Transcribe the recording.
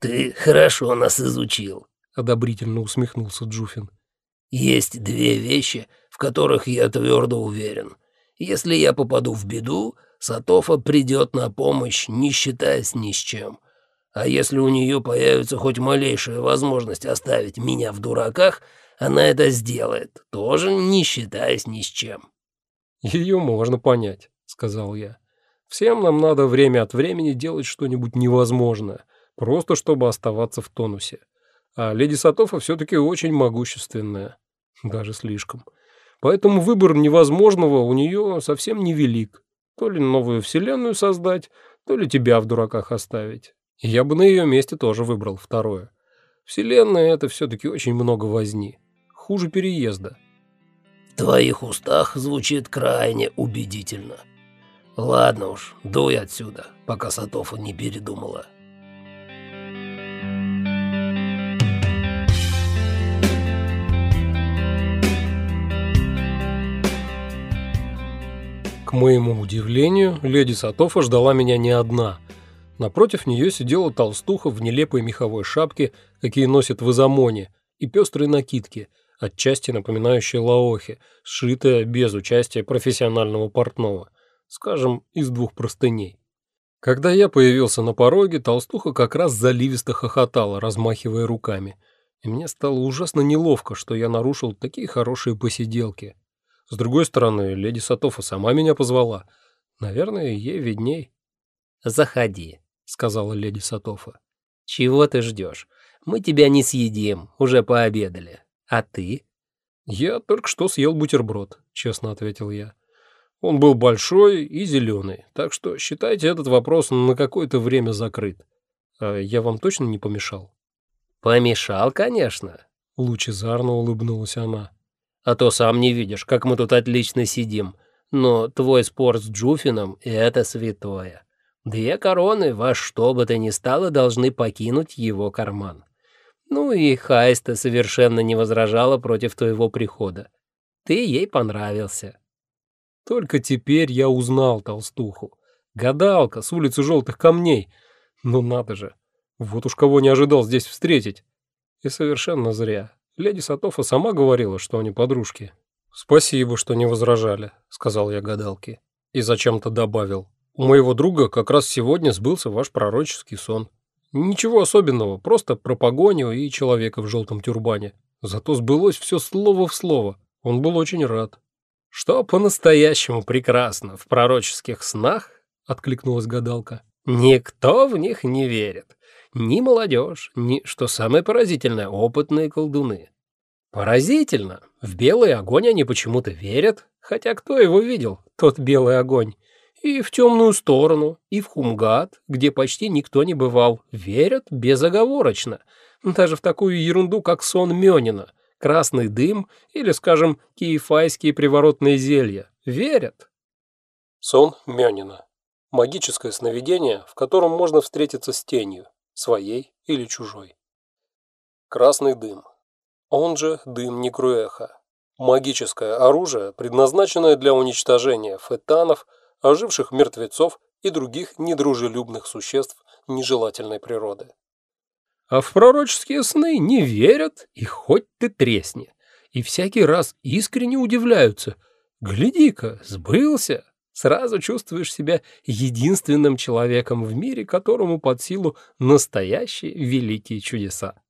«Ты хорошо нас изучил», — одобрительно усмехнулся Джуфин. «Есть две вещи, в которых я твердо уверен. Если я попаду в беду, Сатофа придет на помощь, не считаясь ни с чем. А если у нее появится хоть малейшая возможность оставить меня в дураках, она это сделает, тоже не считаясь ни с чем». «Ее можно понять», — сказал я. «Всем нам надо время от времени делать что-нибудь невозможное, просто чтобы оставаться в тонусе. А леди Сатофа все-таки очень могущественная, даже слишком. Поэтому выбор невозможного у нее совсем невелик. То ли новую вселенную создать, то ли тебя в дураках оставить. Я бы на ее месте тоже выбрал второе. Вселенная — это все-таки очень много возни. Хуже переезда. В твоих устах звучит крайне убедительно. Ладно уж, дуй отсюда, пока Сатофа не передумала. К моему удивлению, леди Сатофа ждала меня не одна — Напротив нее сидела толстуха в нелепой меховой шапке, какие носят в Изамоне, и пестрой накидке, отчасти напоминающей лаохи, сшитая без участия профессионального портного, скажем, из двух простыней. Когда я появился на пороге, толстуха как раз заливисто хохотала, размахивая руками. И мне стало ужасно неловко, что я нарушил такие хорошие посиделки. С другой стороны, леди Сатофа сама меня позвала. Наверное, ей видней. «Заходи», сказала леди Сатофа. «Чего ты ждешь? Мы тебя не съедим, уже пообедали. А ты?» «Я только что съел бутерброд», — честно ответил я. «Он был большой и зеленый, так что считайте этот вопрос на какое-то время закрыт. А я вам точно не помешал?» «Помешал, конечно», — лучезарно улыбнулась она. «А то сам не видишь, как мы тут отлично сидим. Но твой спор с Джуфином — это святое. Две короны во что бы то ни стало должны покинуть его карман. Ну и Хайста совершенно не возражала против твоего прихода. Ты ей понравился. Только теперь я узнал толстуху. Гадалка с улицы Желтых Камней. Ну надо же. Вот уж кого не ожидал здесь встретить. И совершенно зря. Леди Сатофа сама говорила, что они подружки. «Спасибо, что не возражали», — сказал я гадалке. И зачем-то добавил. У моего друга как раз сегодня сбылся ваш пророческий сон. Ничего особенного, просто про погоню и человека в желтом тюрбане. Зато сбылось все слово в слово. Он был очень рад. «Что по-настоящему прекрасно в пророческих снах?» — откликнулась гадалка. «Никто в них не верит. Ни молодежь, ни, что самое поразительное, опытные колдуны. Поразительно. В белый огонь они почему-то верят, хотя кто его видел, тот белый огонь? И в темную сторону, и в Хумгат, где почти никто не бывал, верят безоговорочно. Даже в такую ерунду, как сон Мёнина, красный дым или, скажем, киефайские приворотные зелья. Верят. Сон Мёнина. Магическое сновидение, в котором можно встретиться с тенью, своей или чужой. Красный дым. Он же дым Некруэха. Магическое оружие, предназначенное для уничтожения фетанов – оживших мертвецов и других недружелюбных существ нежелательной природы. А в пророческие сны не верят, и хоть ты тресни. И всякий раз искренне удивляются. Гляди-ка, сбылся. Сразу чувствуешь себя единственным человеком в мире, которому под силу настоящие великие чудеса.